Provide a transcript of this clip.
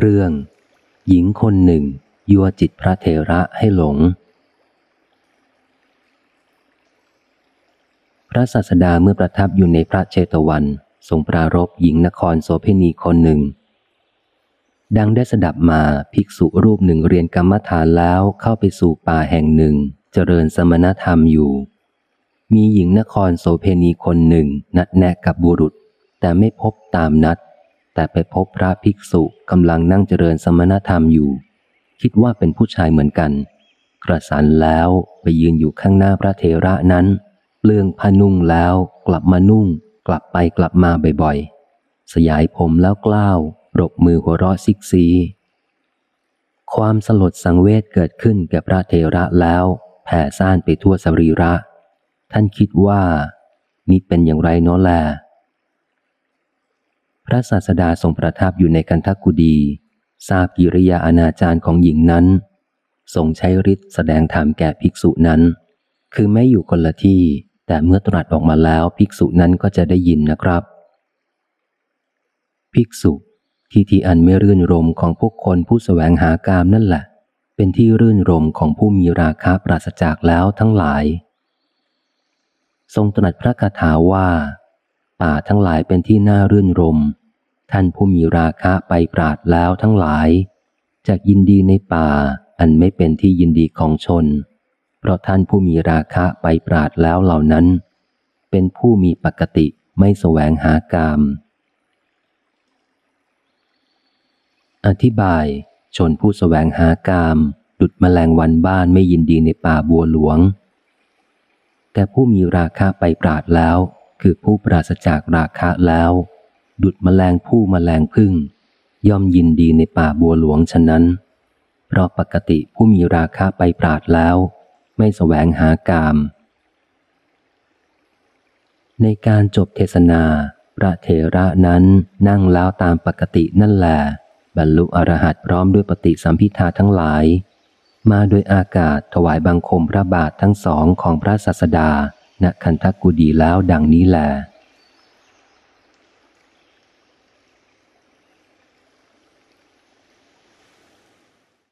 เรื่อง หญิงคนหนึ่ง ยั่วจิตพระเทระให้หลง พระศาสดาเมื่อประทับอยู่ในพระเชตวันทรงปรารบหญิงนครโสเพณีคนหนึ่ง ดังได้สดับมาภิกษุรูปหนึ่งเรียนกรรมฐานแล้วเข้าไปสู่ป่าแห่งหนึ่ง เจริญสมณธรรมอยู่ มีหญิงนครโสเพณีคนหนึ่ง นัดแนะกับบุรุษ แต่ไม่พบตามนัด แต่ไปพบพระภิกษุกำลังนั่งเจริญสมณธรรมอยู่ คิดว่าเป็นผู้ชายเหมือนกัน กระสันแล้วไปยืนอยู่ข้างหน้าพระเทระนั้นเปลืองผ้านุ่งแล้วกลับมานุ่ง กลับไปกลับมาบ่อยๆ สยายผมแล้วกล้าวรบมือหัวเราะซิกซี ความสลดสังเวชเกิดขึ้นแก่พระเทระแล้วแผ่ซ่านไปทั่วสรีระ ท่านคิดว่า นี่เป็นอย่างไรเนาะแล พระศาสดาทรงประทับอยู่ในกันทักุดีทราบกิริยาอนาจารของหญิงนั้นทรงใช้ฤทธิ์แสดงธรรมแก่ภิกษุนั้น คือไม่อยู่คนละที่ แต่เมื่อตรัสออกมาแล้วภิกษุนั้นก็จะได้ยินนะครับ ภิกษุที่ที่อันไม่รื่นรมของพวกคนผู้สแสวงหากามนั่นแหละ เป็นที่รื่นรมของผู้มีราคาปราศจากแล้วทั้งหลาย ทรงตรัสพระคาถาว่า ป่าทั้งหลายเป็นที่น่ารื่นรม ท่านผู้มีราคะไปปราดแล้วทั้งหลายจากยินดีในป่า อันไม่เป็นที่ยินดีของชน เพราะท่านผู้มีราคะไปปราดแล้วเหล่านั้น เป็นผู้มีปกติไม่แสวงหากาม อธิบาย ชนผู้แสวงหากามดุดแมลงวันบ้านไม่ยินดีในป่าบัวหลวง แต่ผู้มีราคะไปปราดแล้ว คือผู้ปราศจากราคะแล้ว ดุดแมลงผู้แมลงพึ่ง ย่อมยินดีในป่าบัวหลวงฉะนั้น เพราะปกติผู้มีราคะไปปราดแล้ว ไม่แสวงหากาม ในการจบเทศนา พระเถระนั้นนั่งแล้วตามปกตินั่นแหละบรรลุอรหัตพร้อมด้วยปฏิสัมพิทาทั้งหลาย มาโดยอากาศถวายบังคมพระบาททั้งสองของพระศาสดา ณคันทกุดีแล้วดังนี้แหละ